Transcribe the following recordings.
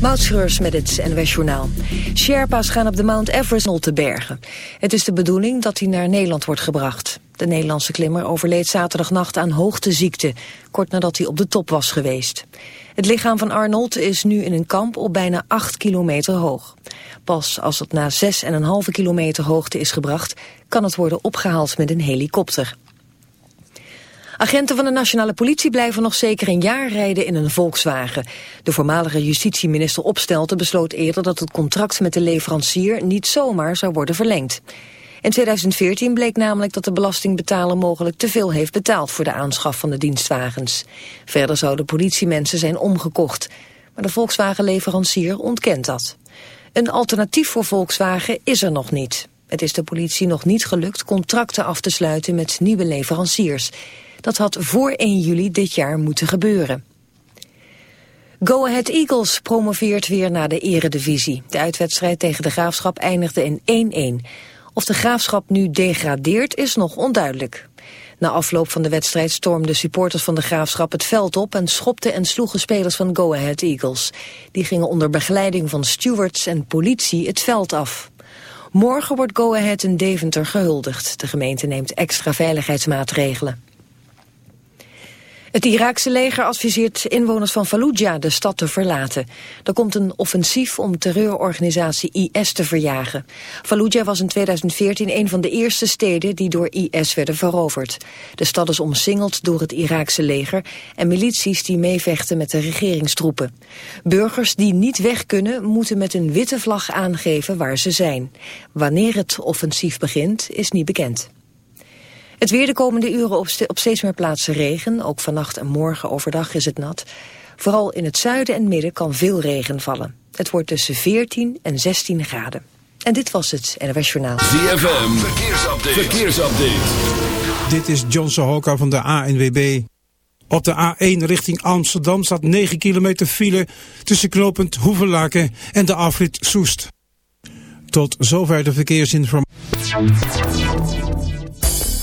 Moutschreurs met het NWS Journaal. Sherpa's gaan op de Mount Everest te bergen. Het is de bedoeling dat hij naar Nederland wordt gebracht. De Nederlandse klimmer overleed zaterdagnacht aan hoogteziekte... kort nadat hij op de top was geweest. Het lichaam van Arnold is nu in een kamp op bijna 8 kilometer hoog. Pas als het na 6,5 kilometer hoogte is gebracht... kan het worden opgehaald met een helikopter. Agenten van de nationale politie blijven nog zeker een jaar rijden in een Volkswagen. De voormalige justitieminister Opstelten besloot eerder dat het contract met de leverancier niet zomaar zou worden verlengd. In 2014 bleek namelijk dat de belastingbetaler mogelijk te veel heeft betaald voor de aanschaf van de dienstwagens. Verder zouden politiemensen zijn omgekocht. Maar de Volkswagen-leverancier ontkent dat. Een alternatief voor Volkswagen is er nog niet. Het is de politie nog niet gelukt contracten af te sluiten met nieuwe leveranciers. Dat had voor 1 juli dit jaar moeten gebeuren. Go Ahead Eagles promoveert weer naar de eredivisie. De uitwedstrijd tegen de Graafschap eindigde in 1-1. Of de Graafschap nu degradeert is nog onduidelijk. Na afloop van de wedstrijd stormden supporters van de Graafschap het veld op... en schopten en sloegen spelers van Go Ahead Eagles. Die gingen onder begeleiding van stewards en politie het veld af. Morgen wordt Go Ahead in Deventer gehuldigd. De gemeente neemt extra veiligheidsmaatregelen. Het Iraakse leger adviseert inwoners van Fallujah de stad te verlaten. Er komt een offensief om terreurorganisatie IS te verjagen. Fallujah was in 2014 een van de eerste steden die door IS werden veroverd. De stad is omsingeld door het Iraakse leger en milities die meevechten met de regeringstroepen. Burgers die niet weg kunnen moeten met een witte vlag aangeven waar ze zijn. Wanneer het offensief begint is niet bekend. Het weer de komende uren op, op steeds meer plaatsen regen. Ook vannacht en morgen overdag is het nat. Vooral in het zuiden en midden kan veel regen vallen. Het wordt tussen 14 en 16 graden. En dit was het NWS Journaal. ZFM, verkeersupdate. verkeersupdate. Dit is John Sohoka van de ANWB. Op de A1 richting Amsterdam staat 9 kilometer file tussen knooppunt Hoevenlaken en de afrit Soest. Tot zover de verkeersinformatie.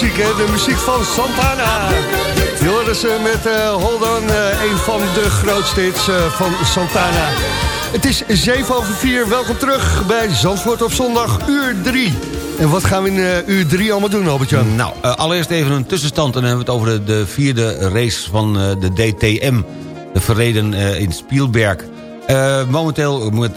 Muziek, hè? De muziek van Santana. Je met uh, Hold On, uh, een van de grootste hits uh, van Santana. Het is 7 over 4. Welkom terug bij Zandvoort op zondag, uur 3. En wat gaan we in uh, uur 3 allemaal doen, Albert-Jan? Nou, uh, allereerst even een tussenstand. En dan hebben we het over de, de vierde race van uh, de DTM. De verreden in Spielberg. momenteel met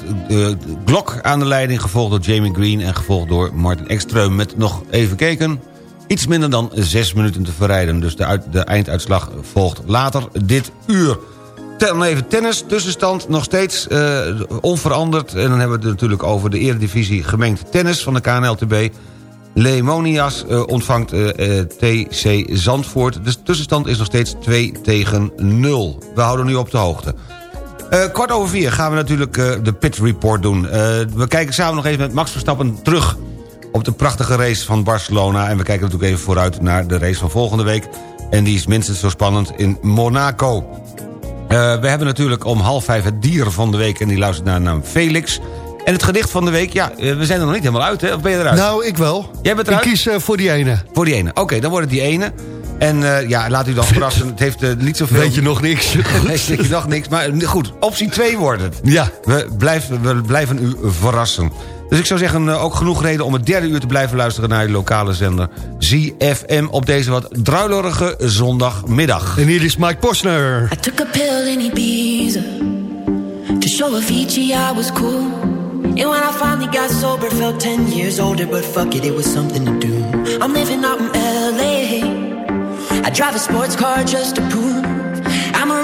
Glock aan de leiding, gevolgd door Jamie Green... en gevolgd door Martin Ekström. Met nog even kijken, iets minder dan 6 minuten te verrijden. Dus de, de einduitslag volgt later dit uur. Dan even tennis, tussenstand nog steeds uh, onveranderd. En dan hebben we het natuurlijk over de eredivisie gemengd tennis van de KNLTB. Lemonias uh, ontvangt uh, TC Zandvoort. De tussenstand is nog steeds 2 tegen 0. We houden nu op de hoogte. kwart over vier gaan we natuurlijk de pit report doen. we kijken samen nog even met Max Verstappen terug... op de prachtige race van Barcelona. En we kijken natuurlijk even vooruit naar de race van volgende week. En die is minstens zo spannend in Monaco. Uh, we hebben natuurlijk om half vijf het dier van de week... en die luistert naar de naam Felix. En het gedicht van de week, ja, we zijn er nog niet helemaal uit, hè? Of ben je eruit? Nou, ik wel. Jij bent eruit? Ik kies uh, voor die ene. Voor die ene. Oké, okay, dan wordt het die ene. En uh, ja, laat u dan verrassen. Het heeft uh, niet zoveel... Weet je nog niks? Weet je nog niks. Maar goed, optie 2 wordt het. Ja. We blijven, we blijven u verrassen. Dus ik zou zeggen, ook genoeg reden om het derde uur te blijven luisteren... naar de lokale zender ZFM op deze wat druilerige zondagmiddag. En hier is Mike Posner. I took a pill in Ibiza To show Avicii I was cool And when I finally got sober Felt 10 years older But fuck it, it was something to do I'm living out in L.A. I drive a sports car just to prove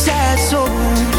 sad soul.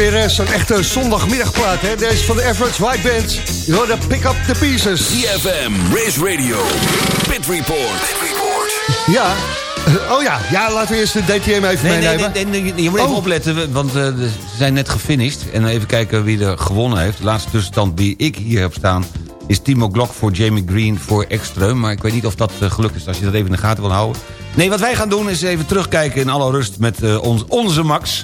Weer eh, zo'n echte zondagmiddagplaat, hè? Deze van de Average White Band. Je hoort de Pick Up The Pieces. CFM, Race Radio, Pit Report. Pit Report. Ja. Eh, Oh ja, ja, laten we eerst de DTM even Nee, meenemen. nee, nee, nee, je moet even Oh. opletten, want eh, ze zijn net gefinished. En even kijken wie er gewonnen heeft. De laatste tussenstand die ik hier heb staan... is Timo Glock voor Jamie Green voor Ekström. Maar ik weet niet of dat eh, gelukt is als je dat even in de gaten wil houden. Nee, wat wij gaan doen is even terugkijken in alle rust met eh, ons, onze Max.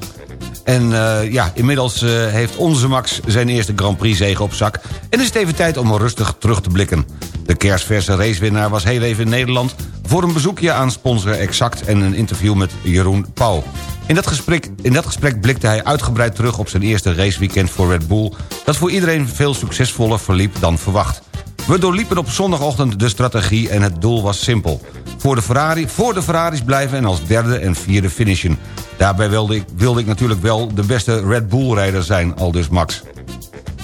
En eh, ja, inmiddels eh, heeft onze Max zijn eerste Grand Prix zege op zak. En is het even tijd om rustig terug te blikken. De kerstverse racewinnaar was heel even in Nederland... voor een bezoekje aan sponsor Exact en een interview met Jeroen Pauw. In dat, gesprek, in dat gesprek blikte hij uitgebreid terug op zijn eerste raceweekend voor Red Bull... dat voor iedereen veel succesvoller verliep dan verwacht. We doorliepen op zondagochtend de strategie en het doel was simpel. Voor de, Ferrari, voor de Ferraris blijven en als derde en vierde finishen. Daarbij wilde ik, wilde ik natuurlijk wel de beste Red Bull-rijder zijn, al dus Max.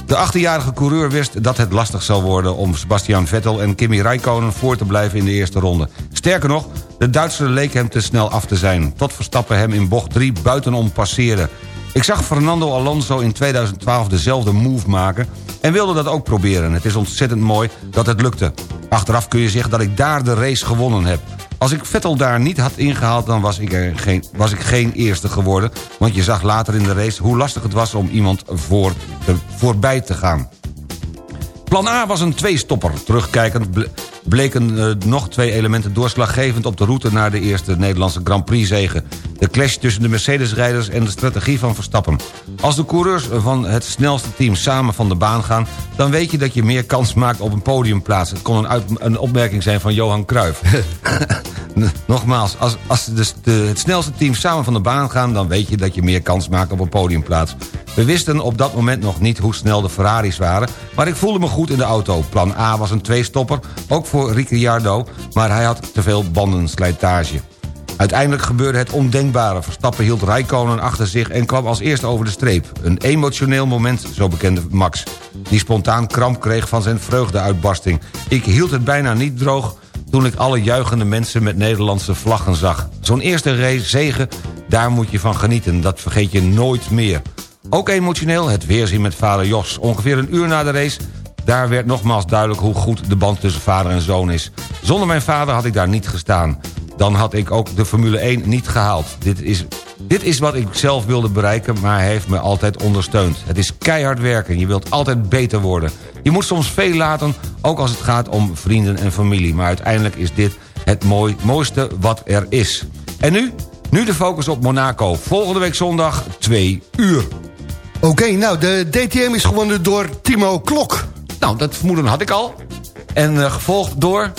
De 18-jarige coureur wist dat het lastig zou worden... om Sebastian Vettel en Kimi Räikkönen voor te blijven in de eerste ronde. Sterker nog, de Duitser leek hem te snel af te zijn... tot Verstappen hem in bocht 3 buitenom passeerde. Ik zag Fernando Alonso in 2012 dezelfde move maken... en wilde dat ook proberen. Het is ontzettend mooi dat het lukte. Achteraf kun je zeggen dat ik daar de race gewonnen heb. Als ik Vettel daar niet had ingehaald, dan was ik, er geen, was ik geen eerste geworden. Want je zag later in de race hoe lastig het was om iemand voor te, voorbij te gaan. Plan A was een tweestopper. Terugkijkend ble- bleken eh, nog twee elementen doorslaggevend... op de route naar de eerste Nederlandse Grand Prix-zege. De clash tussen de Mercedes-rijders en de strategie van Verstappen. Als de coureurs van het snelste team samen van de baan gaan... dan weet je dat je meer kans maakt op een podiumplaats. Het kon een, een opmerking zijn van Johan Cruijff. Nogmaals, als, als de- het snelste team samen van de baan gaan... dan weet je dat je meer kans maakt op een podiumplaats. We wisten op dat moment nog niet hoe snel de Ferraris waren... maar ik voelde me goed in de auto. Plan A was een tweestopper, ook voor Ricciardo... maar hij had te veel bandenslijtage. Uiteindelijk gebeurde het ondenkbare. Verstappen hield Rijkonen achter zich en kwam als eerste over de streep. Een emotioneel moment, zo bekende Max. Die spontaan kramp kreeg van zijn vreugdeuitbarsting. Ik hield het bijna niet droog toen ik alle juichende mensen met Nederlandse vlaggen zag. Zo'n eerste race zegen, daar moet je van genieten. Dat vergeet je nooit meer. Ook emotioneel het weerzien met vader Jos. Ongeveer een uur na de race daar werd nogmaals duidelijk hoe goed de band tussen vader en zoon is. Zonder mijn vader had ik daar niet gestaan. Dan had ik ook de Formule 1 niet gehaald. Dit is, dit is wat ik zelf wilde bereiken, maar hij heeft me altijd ondersteund. Het is keihard werken, je wilt altijd beter worden. Je moet soms veel laten, ook als het gaat om vrienden en familie. Maar uiteindelijk is dit het mooi, mooiste wat er is. En nu? Nu de focus op Monaco. Volgende week zondag, 2 uur. Oké, nou, de DTM is gewonnen door Timo Klok. Nou, dat vermoeden had ik al. En eh, gevolgd door...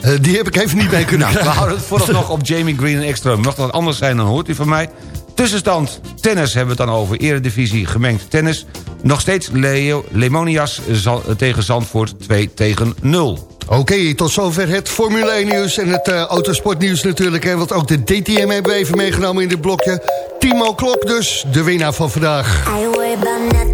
Eh, die heb ik even niet mee kunnen Nou, we houden het vooralsnog op Jamie Green en Extra. Mocht dat anders zijn, dan hoort u van mij. Tussenstand tennis hebben we het dan over. Eredivisie gemengd tennis. Nog steeds Leo, Lemonias Za- tegen Zandvoort 2 tegen 0. Oké, tot zover het Formule 1 nieuws en het eh, autosportnieuws natuurlijk. Hè, want ook de DTM hebben we even meegenomen in dit blokje. Timo Klok dus, de winnaar van vandaag. I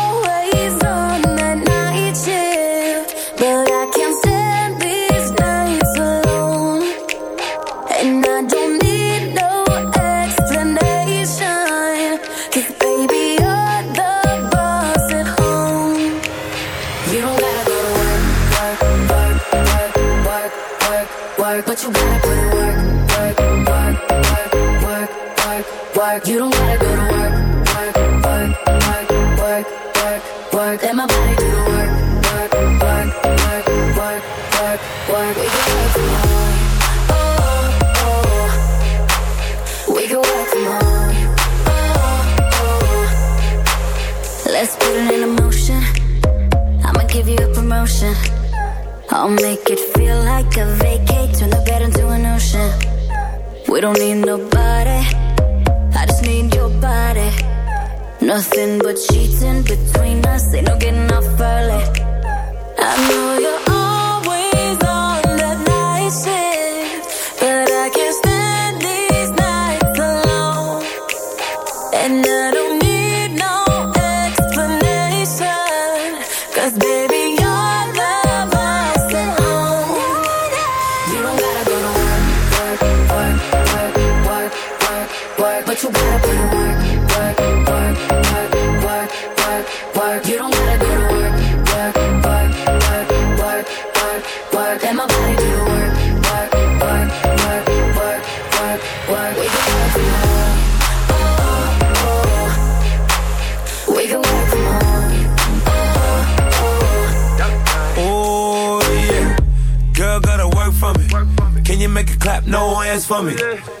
work. You don't gotta go to work, work, work, work, work, work, work. Let my body do the work, work, work, work, work, work, work. We can work from home. Oh, oh. We can work from home. Oh, oh. Let's put it in motion. I'ma give you a promotion. I'll make it feel like a vacate. Turn the bed into an ocean. We don't need nobody. I just need your body. Nothing but cheating between us. Ain't no getting off early. I know you're But you gotta put in work, work, work, work, work, work, work. You don't gotta go to work, work, work, work, work, work, work. Let my body do the work, work, work, work, work, work, work. We can work from home. Oh, oh. We can work from home. Oh oh. Oh yeah, girl gotta work for me. Can you make it clap? No hands for me. Take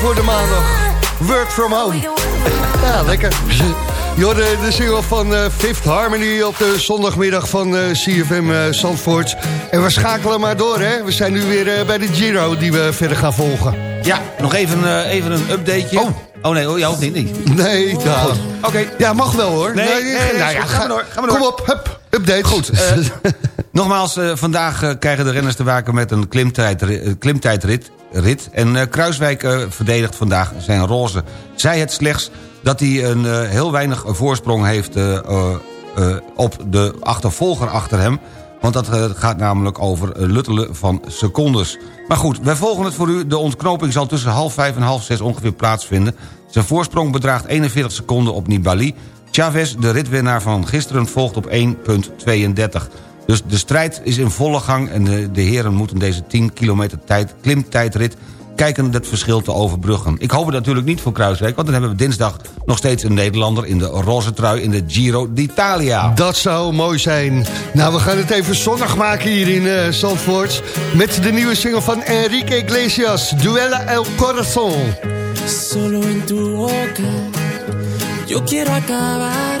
voor de maandag. Work from home. Ja, lekker. Je hoorde de single van eh, Fifth Harmony op de zondagmiddag van eh, CFM eh, Zandvoort. En we schakelen maar door, hè. We zijn nu weer bij de Giro die we verder gaan volgen. Ja, nog even, even een updateje. Oh. Oh nee, oh, jou niet. niet. Nee, nou. Oké. Ja, mag wel, hoor. Nee, nee, geen- nou ja, gaan we door, gaan we door. Kom op, hup, update. Goed, nogmaals, eh, vandaag eh, krijgen de renners te waken met een klimtijdrit. eh, klimtijdrit rit. En Kruiswijk verdedigt vandaag zijn roze. Zij het slechts dat hij een heel weinig voorsprong heeft op de achtervolger achter hem. Want dat gaat namelijk over luttelen van secondes. Maar goed, wij volgen het voor u. De ontknoping zal tussen half vijf en half zes ongeveer plaatsvinden. Zijn voorsprong bedraagt 41 seconden op Nibali. Chavez, de ritwinnaar van gisteren, volgt op 1.32. Dus de strijd is in volle gang en de, de heren moeten deze 10 kilometer tijd, klimtijdrit kijken het verschil te overbruggen. Ik hoop het natuurlijk niet voor Kruiswijk... want dan hebben we dinsdag nog steeds een Nederlander... in de roze trui in de Giro d'Italia. Dat zou mooi zijn. Nou, we gaan het even zonnig maken hier in Zandvoort. Met de nieuwe single van Enrique Iglesias, Duella El Corazon. Solo en tu boca yo quiero acabar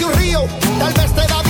que un tal vez te da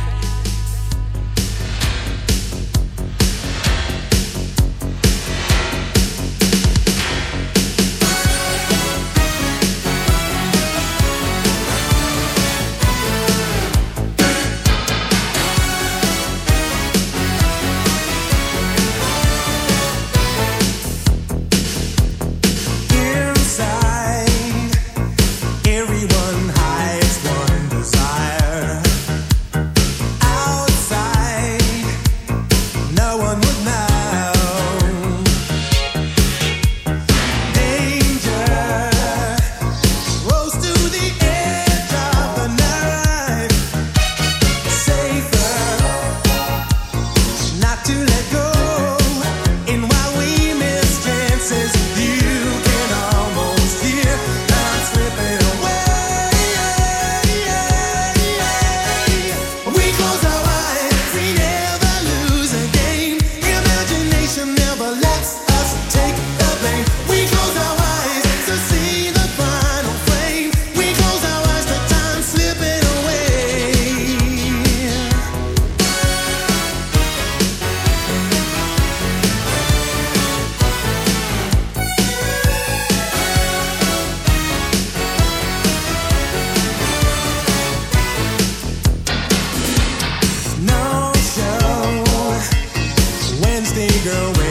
girl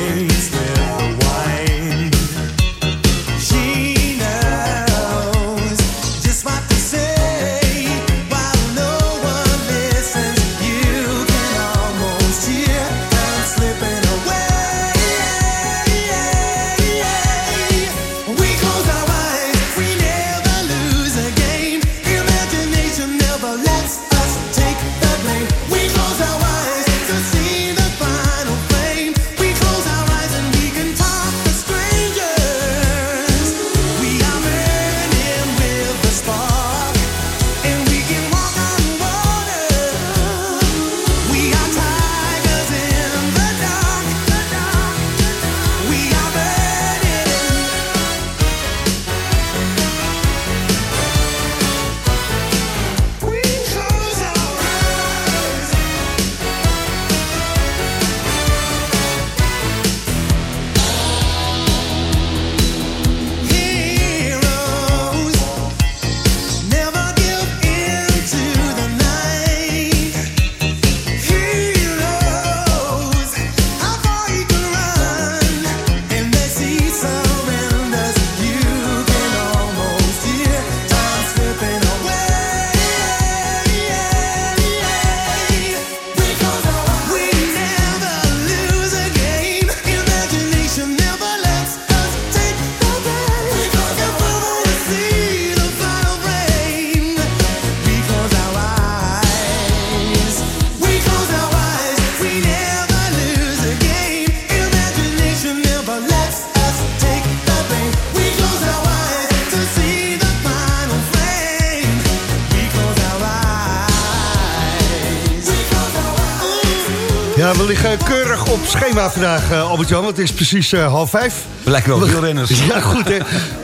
Eh, we liggen keurig op schema vandaag, eh, Albert-Jan. Het is precies eh, half vijf. We lijken wel wielrenners. Ja, goed hè.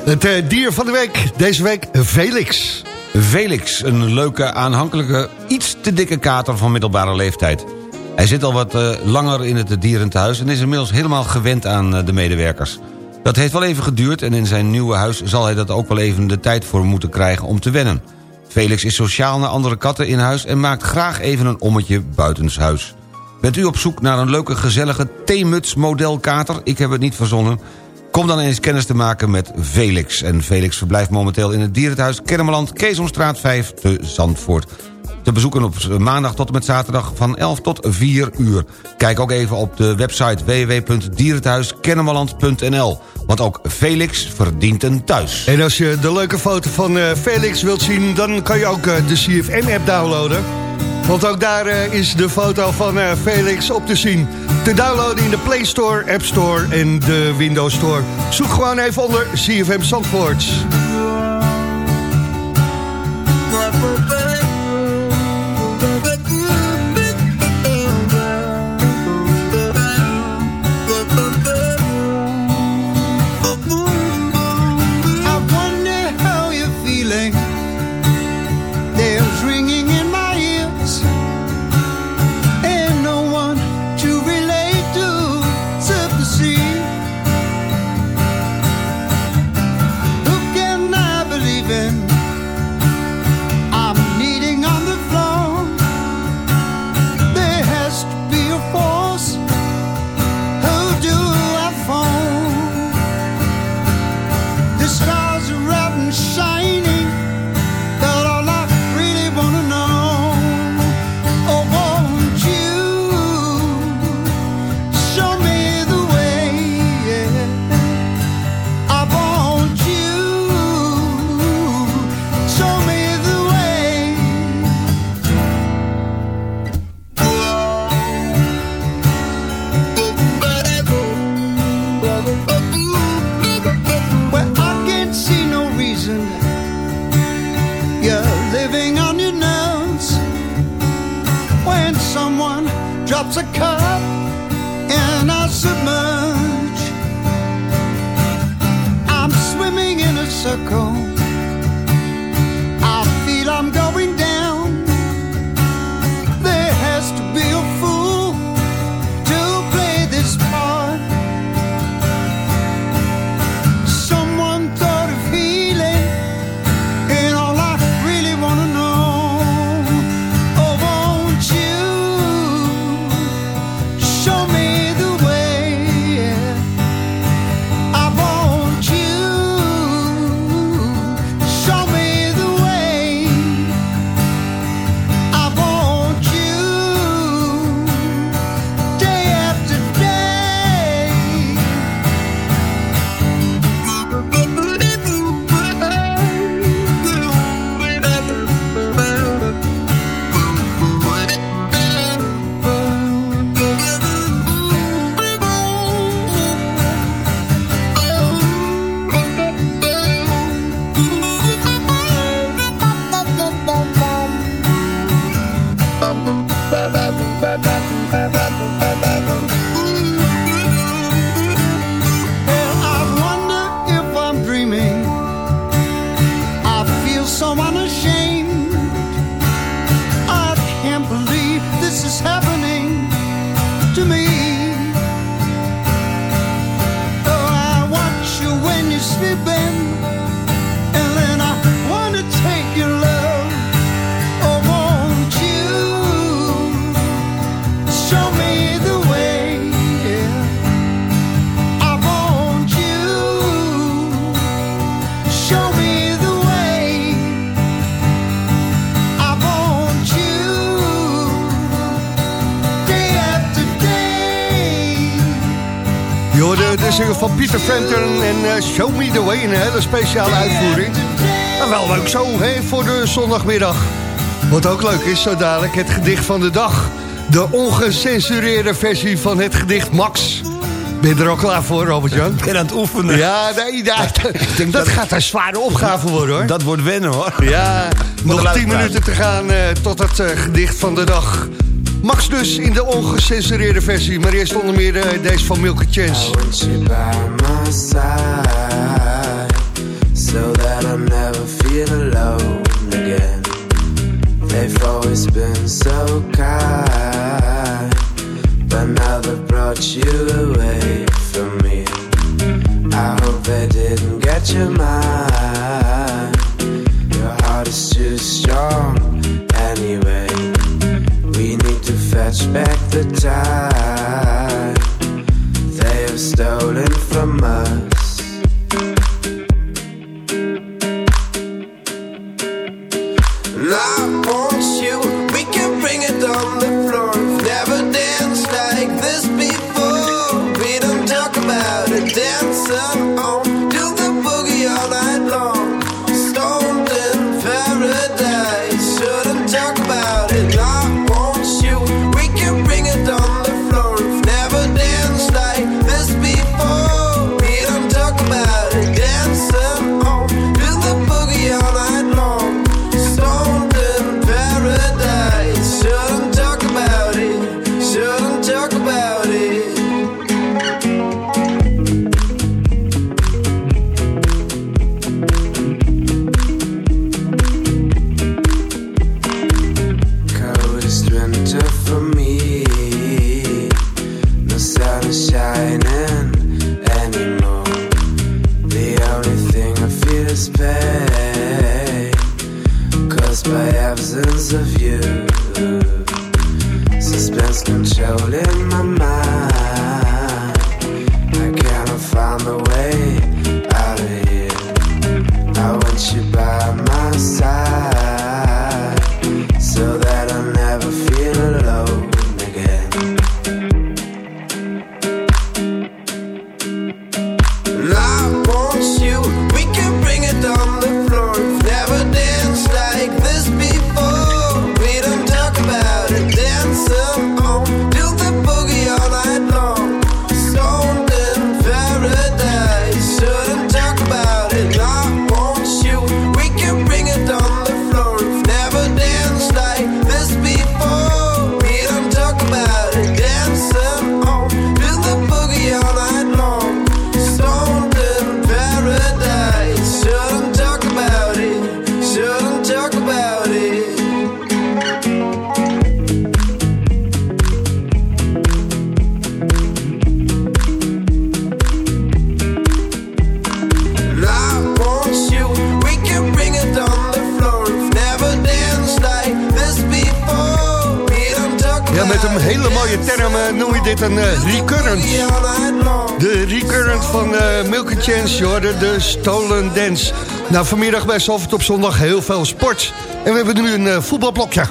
Het dier van de week. Deze week Felix. Felix, een leuke, aanhankelijke, iets te dikke kater van middelbare leeftijd. Hij zit al wat langer in het dierentehuis... en is inmiddels helemaal gewend aan de medewerkers. Dat heeft wel even geduurd en in zijn nieuwe huis... zal hij dat ook wel even de tijd voor moeten krijgen om te wennen. Felix is sociaal naar andere katten in huis... en maakt graag even een ommetje buitenshuis. Bent u op zoek naar een leuke gezellige theemuts modelkater? Ik heb het niet verzonnen. Kom dan eens kennis te maken met Felix. En Felix verblijft momenteel in het dierenthuis Kennemerland... Keesomstraat 5 te Zandvoort. Te bezoeken op maandag tot en met zaterdag van 11 tot 4 uur. Kijk ook even op de website www.dierenthuiskennemerland.nl. Want ook Felix verdient een thuis. En als je de leuke foto van eh, Felix wilt zien... dan kan je ook eh, de CFM-app downloaden. Want ook daar eh, is de foto van eh, Felix op te zien. Te downloaden in de Play Store, App Store en de Windows Store. Zoek gewoon even onder CFM Zandvoort. Show Me The Way. Een hele speciale uitvoering. En wel leuk zo, hè, voor de zondagmiddag. Wat ook leuk is, zo dadelijk het gedicht van de dag. De ongecensureerde versie van het gedicht Max. Ben je er al klaar voor, Robert-Jan? Ik ben aan het oefenen. Ja, nee, denk dat dat- gaat een zware opgave worden, hoor. Dat wordt wennen hoor. Ja, nog. 10 minuten te gaan eh, tot het eh, gedicht van de dag. Max dus in de ongecensureerde versie. Maar eerst onder meer eh, deze van Milke Chance. Side so that I never feel alone again. They've always been so kind, but now they've brought you away from me. I hope they didn't get your mind. Your heart is too strong anyway. We need to fetch back the time hoorde de Stolen Dance. Nou, vanmiddag bij Zalvert op zondag heel veel sport. En we hebben nu een eh, voetbalblokje.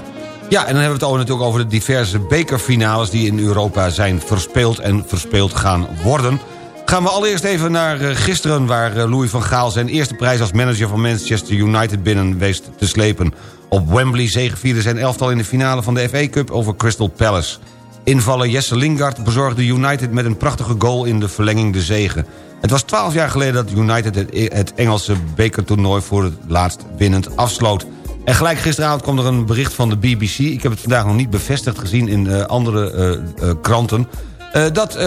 Ja, en dan hebben we het ook natuurlijk over de diverse bekerfinales... die in Europa zijn verspeeld en verspeeld gaan worden. Gaan we allereerst even naar eh, gisteren... waar eh, Louis van Gaal zijn eerste prijs als manager van Manchester United binnen wist te slepen. Op Wembley zegevierde zijn elftal in de finale van de FA Cup over Crystal Palace. Invaller Jesse Lingard bezorgde United met een prachtige goal in de verlenging de zegen. Het was twaalf jaar geleden dat United het, Engelse bekertoernooi voor het laatst winnend afsloot. En gelijk gisteravond kwam er een bericht van de BBC... ik heb het vandaag nog niet bevestigd gezien in eh, andere eh, eh, kranten... dat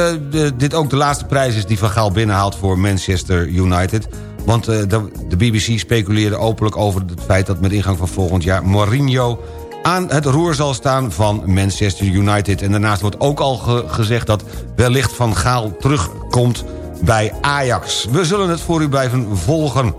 dit ook de laatste prijs is die Van Gaal binnenhaalt voor Manchester United. Want de, de BBC speculeerde openlijk over het feit dat met ingang van volgend jaar... Mourinho aan het roer zal staan van Manchester United. En daarnaast wordt ook al ge- gezegd dat wellicht Van Gaal terugkomt bij Ajax. We zullen het voor u blijven volgen.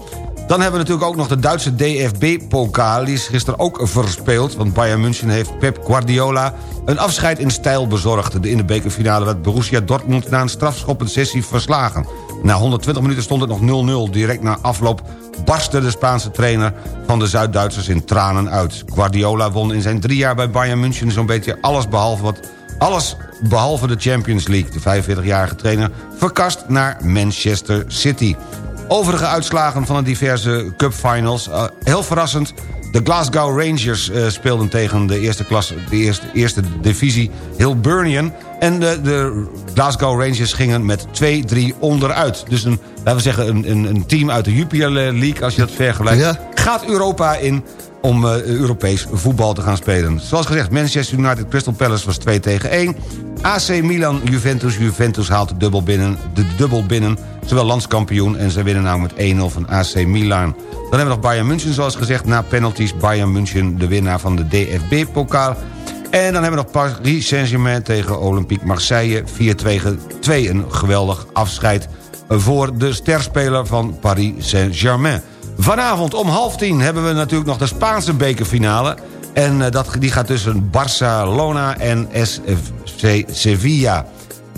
Dan hebben we natuurlijk ook nog de Duitse DFB-pokaal. Gisteren ook verspeeld, want Bayern München heeft Pep Guardiola... een afscheid in stijl bezorgd. In de bekerfinale werd Borussia Dortmund na een strafschoppensessie verslagen. Na 120 minuten stond het nog 0-0. Direct na afloop barstte de Spaanse trainer van de Zuid-Duitsers in tranen uit. Guardiola won in zijn drie jaar bij Bayern München zo'n beetje alles behalve wat... Alles behalve de Champions League. De 45-jarige trainer verkast naar Manchester City. Overige uitslagen van de diverse cupfinals. Uh, heel verrassend, de Glasgow Rangers uh, speelden tegen de eerste, klasse, de eerste, eerste divisie Hilburnian. En de, de Glasgow Rangers gingen met 2-3 onderuit. Dus een, laten we zeggen, een, een, team uit de Jupiler League, als je dat vergelijkt... gaat Europa in om uh, Europees voetbal te gaan spelen. Zoals gezegd, Manchester United Crystal Palace was 2 tegen 1. AC Milan Juventus. Juventus haalt de dubbel binnen. De dubbel binnen. Zowel landskampioen en ze winnen namelijk met 1-0 van AC Milan. Dan hebben we nog Bayern München zoals gezegd. Na penalties Bayern München de winnaar van de DFB-pokaal. En dan hebben we nog Paris Saint-Germain tegen Olympique Marseille. 4-2 een geweldig afscheid voor de sterspeler van Paris Saint-Germain. Vanavond om half tien hebben we natuurlijk nog de Spaanse bekerfinale. En uh, dat, die gaat tussen Barcelona en FC Sevilla.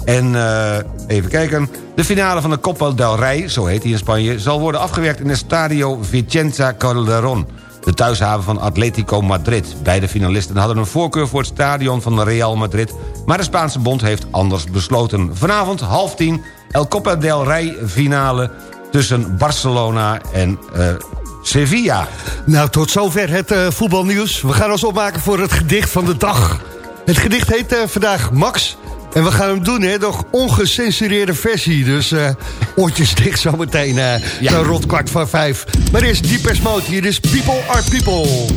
En eh, even kijken. De finale van de Copa del Rey, zo heet hij in Spanje... zal worden afgewerkt in het Stadio Vicenza Calderón. De thuishaven van Atletico Madrid. Beide finalisten hadden een voorkeur voor het stadion van Real Madrid... maar de Spaanse bond heeft anders besloten. Vanavond half tien El Copa del Rey finale tussen Barcelona en eh, Sevilla. Nou, tot zover het eh, voetbalnieuws. We gaan ons opmaken voor het gedicht van de dag. Het gedicht heet eh, vandaag Max. En we gaan hem doen, hè, nog ongecensureerde versie. Dus oortjes dicht zometeen, eh Ja. kwart van vijf. Maar eerst Deepest Mode, hier is People Are. People,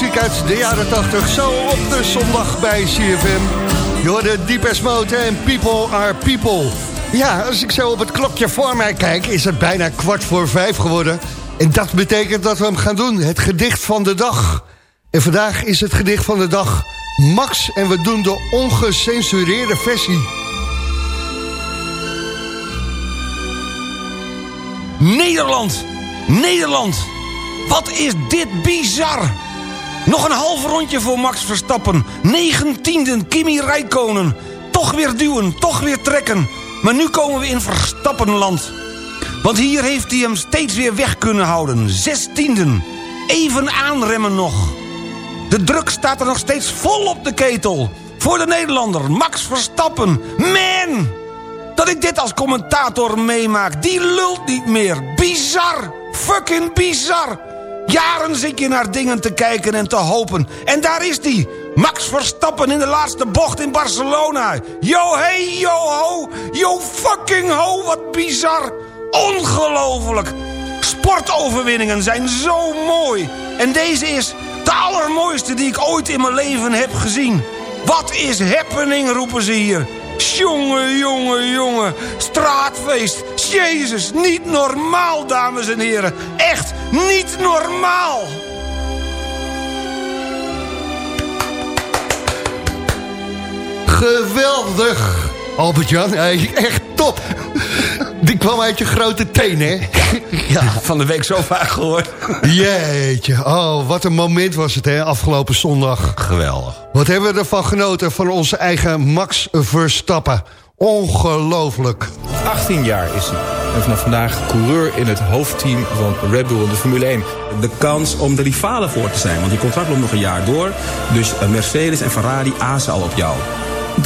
muziek uit de jaren 80. Zo op de zondag bij CFM. Je hoorde Deepest Mode en People Are People. Ja, als ik zo op het klokje voor mij kijk... is het bijna kwart voor vijf geworden. En dat betekent dat we hem gaan doen. Het gedicht van de dag. En vandaag is het gedicht van de dag Max. En we doen de ongecensureerde versie. Nederland! Nederland! Wat is dit bizar! Nog een half rondje voor Max Verstappen. Negentienden Kimi Räikkönen. Toch weer duwen, toch weer trekken. Maar nu komen we in Verstappenland. Want hier heeft hij hem steeds weer weg kunnen houden. Zestienden. Even aanremmen nog. De druk staat er nog steeds vol op de ketel. Voor de Nederlander, Max Verstappen. Man! Dat ik dit als commentator meemaak. Die lult niet meer. Bizar. Fucking bizar. Jaren zit je naar dingen te kijken en te hopen. En daar is die. Max Verstappen in de laatste bocht in Barcelona. Yo hey, yo ho, yo fucking ho, wat bizar. Ongelooflijk. Sportoverwinningen zijn zo mooi. En deze is de allermooiste die ik ooit in mijn leven heb gezien. Wat is happening, roepen ze hier. Jongen, jongen, jongen. Straatfeest. Jezus, niet normaal, dames en heren. Echt niet normaal. Geweldig. Albert-Jan, echt top. Die kwam uit je grote teen, hè? Ja, van de week zo vaak gehoord. Jeetje, oh, wat een moment was het, hè, afgelopen zondag. Geweldig. Wat hebben we ervan genoten van onze eigen Max Verstappen. Ongelooflijk. 18 jaar is hij. En vanaf vandaag coureur in het hoofdteam van Red Bull in de Formule 1. De kans om de rivalen voor te zijn. Want die contract loopt nog een jaar door. Dus eh, Mercedes en Ferrari azen al op jou.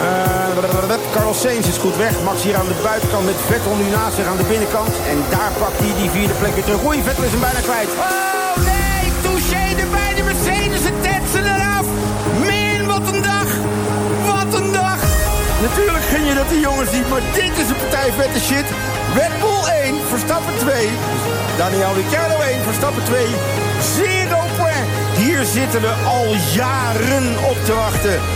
eh, Carlos Sainz is goed weg. Max hier aan de buitenkant met Vettel nu naast zich aan de binnenkant. En daar pakt hij die vierde plek weer terug. Oei, Vettel is hem bijna kwijt. Oh nee, touché erbij, de Mercedes, het tetsen eraf. Min, wat een dag. Wat een dag. Natuurlijk gun je dat die jongens niet, maar dit is een partij vette shit. Red Bull 1, Verstappen 2. Daniel Ricciardo 1, Verstappen 2. Zero point. Hier zitten we al jaren op te wachten.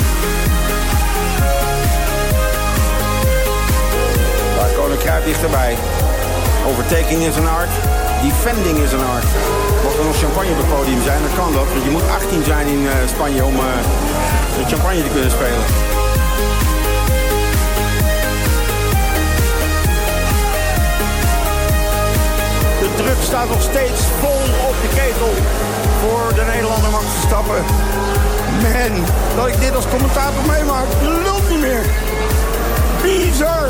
Kruipt dichterbij. Overtaking is een art. Defending is een art. Mocht er nog champagne op het podium zijn, dan kan dat. Want je moet 18 zijn in eh, Spanje om het champagne te kunnen spelen. De druk staat nog steeds vol op de ketel voor de Nederlander Max Verstappen. Man, dat ik dit als commentator meemaak, lult niet meer. Bizar.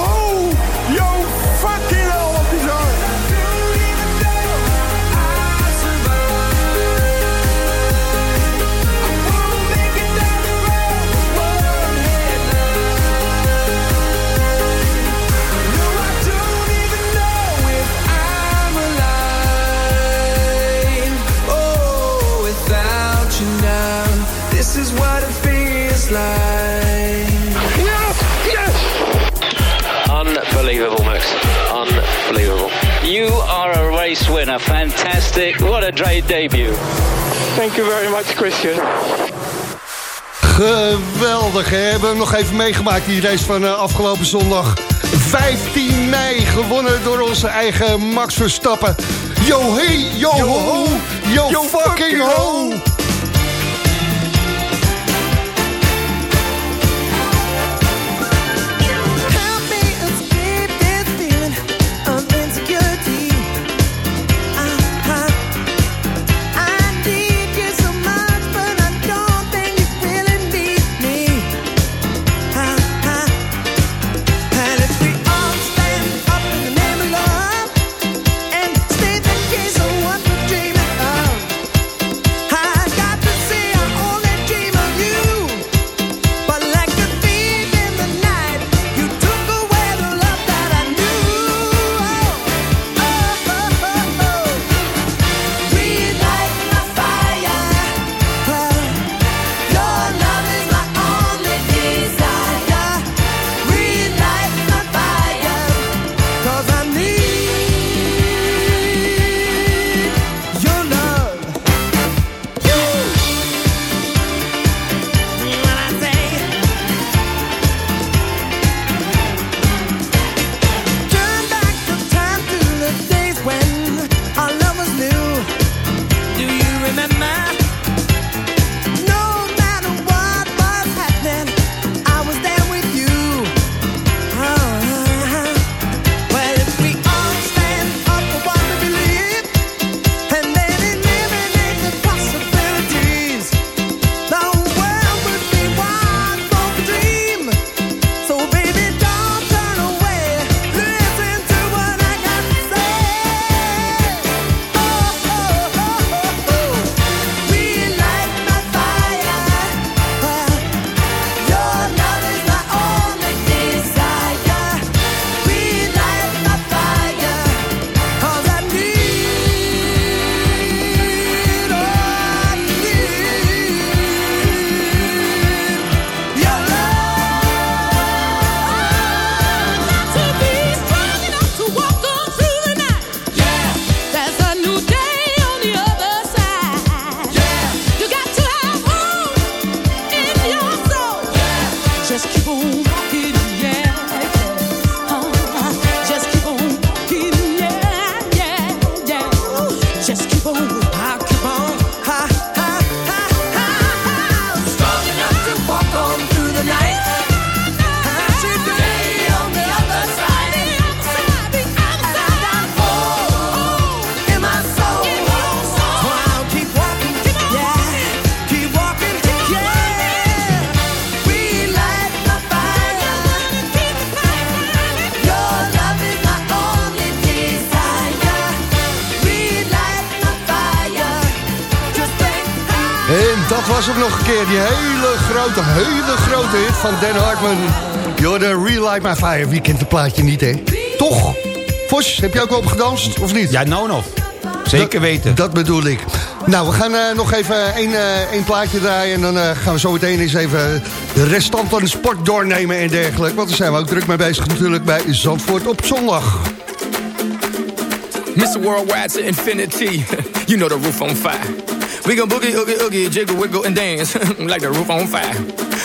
this is what it feels like. Yes! Yes! Unbelievable, Max. Unbelievable. You are a race winner. Fantastic. What a great debut. Thank you very much, Christian. Geweldig, hè? We hem nog even meegemaakt, die race van uh, afgelopen zondag. 15 mei, gewonnen door onze eigen Max Verstappen. Yo hey, yo, yo ho, yo, fucking, fucking ho. van Den Hartman. You're de Real Life My Fire. weekend, kent het plaatje niet, hè? Toch? Vos, heb je ook wel gedanst, of niet? Ja, nou nog. Zeker weten. Dat, bedoel ik. Nou, we gaan eh, nog even één, uh, plaatje draaien... en dan eh, gaan we zo meteen eens even de restant van de sport doornemen en dergelijke. Want daar zijn we ook druk mee bezig natuurlijk bij Zandvoort op zondag. Mr. Worldwide to infinity. You know the roof on fire. We gonna boogie, hoogie hoogie, jiggle, wiggle and dance. like the roof on fire.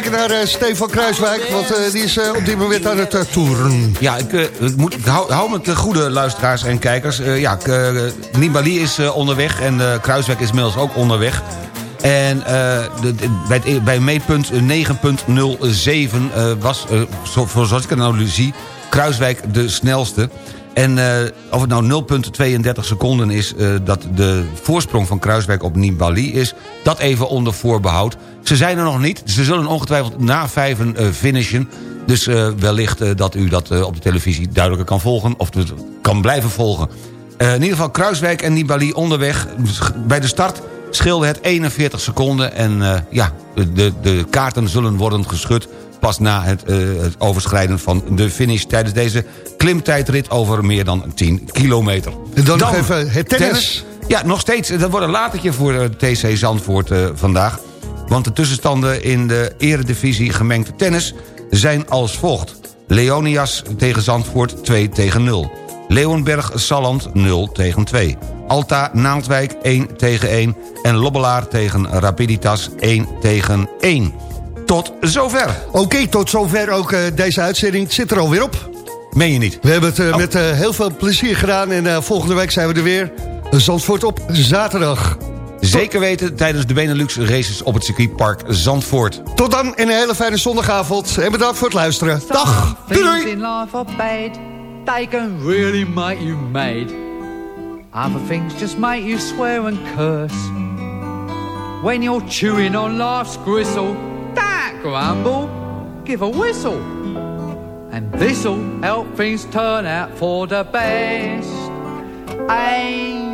Kijken naar eh, Stefan Kruiswijk, want eh, die is eh, op dit moment aan het toeren. Ja, ik, moet, hou, hou te goede luisteraars en kijkers. Ja, Nibali is onderweg en Kruiswijk is inmiddels ook onderweg. En de, de- bij, het, e- bij meetpunt 9.07 eh, was, zo, voor- zoals ik het nou zie, Kruiswijk de snelste. En of het nou 0,32 seconden is dat de voorsprong van Kruiswijk op Nibali is... dat even onder voorbehoud. Ze zijn er nog niet. Ze zullen ongetwijfeld na vijven eh, finishen. Dus eh, wellicht eh, dat u dat op de televisie duidelijker kan volgen... of het kan blijven volgen. In ieder geval Kruiswijk en Nibali onderweg. Bij de start scheelde het 41 seconden. En ja, de, de kaarten zullen worden geschud pas na het, het overschrijden van de finish... tijdens deze klimtijdrit over meer dan 10 kilometer. En dan nog even het tennis. Ja, nog steeds. Dat wordt een latertje voor TC Zandvoort vandaag. Want de tussenstanden in de eredivisie gemengde tennis zijn als volgt. Leonias tegen Zandvoort 2 tegen 0. Leeuwenberg Salland 0 tegen 2. Alta Naaldwijk 1 tegen 1. En Lobbelaar tegen Rapiditas 1 tegen 1. Tot zover. Oké, tot zover ook eh, deze uitzending. Het zit er alweer op. Meen je niet? We hebben het eh, met eh, heel veel plezier gedaan. En volgende week zijn we er weer. Zandvoort op zaterdag. Zeker weten tijdens de Benelux races op het circuitpark Zandvoort. Tot dan en een hele fijne zondagavond. En bedankt voor het luisteren. Dag. Doei doei. They can really make you mad. Other things just make you swear and curse. When you're chewing on life's gristle, don't grumble, give a whistle. And this'll help things turn out for the best. And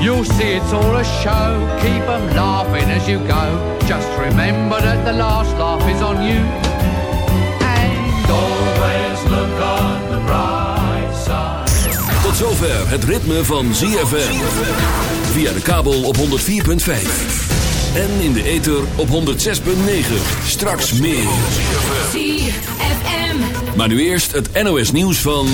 You'll see it's all a show, keep 'em laughing as you go. Just remember that the last laugh is on you. And always look on the bright side. Tot zover het ritme van ZFM. Via de kabel op 104.5. En in de ether op 106.9. Straks meer. ZFM. Maar nu eerst het NOS nieuws van...